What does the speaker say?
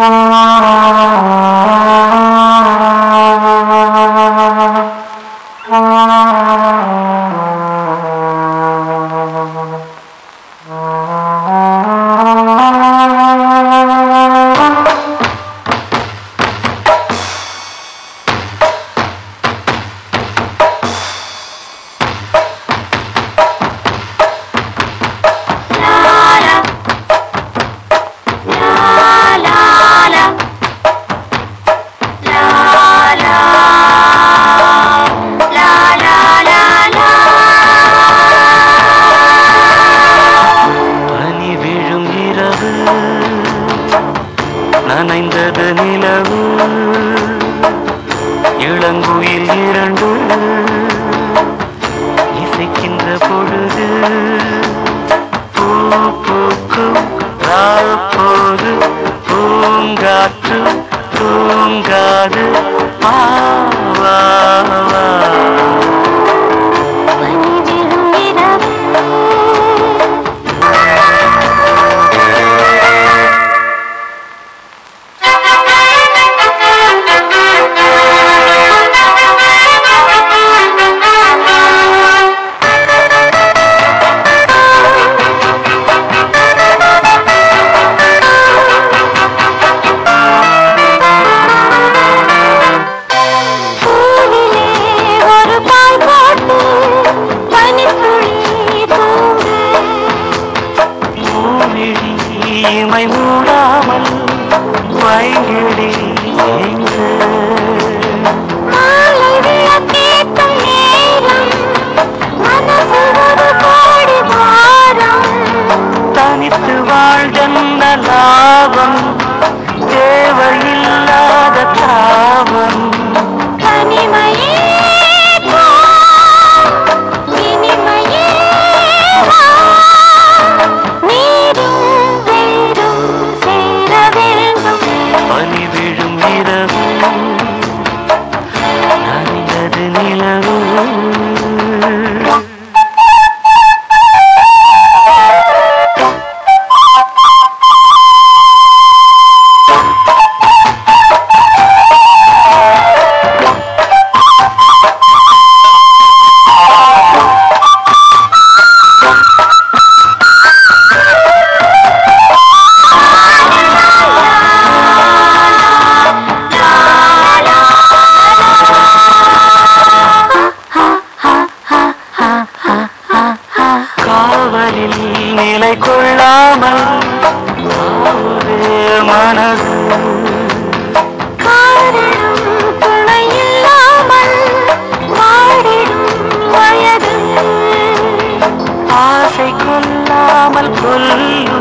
Ah. இளங்குயில் இரண்டு இசைக்கின்ற பொழுது பூ பூக்கும் நாள் போது பூங்காற்று தூங்காது. பா പാപം தேவையில்லாத பாவம் தனிமையே நிலவும் மனசும் ஆசை கொல்லாமல் கொல்லும்.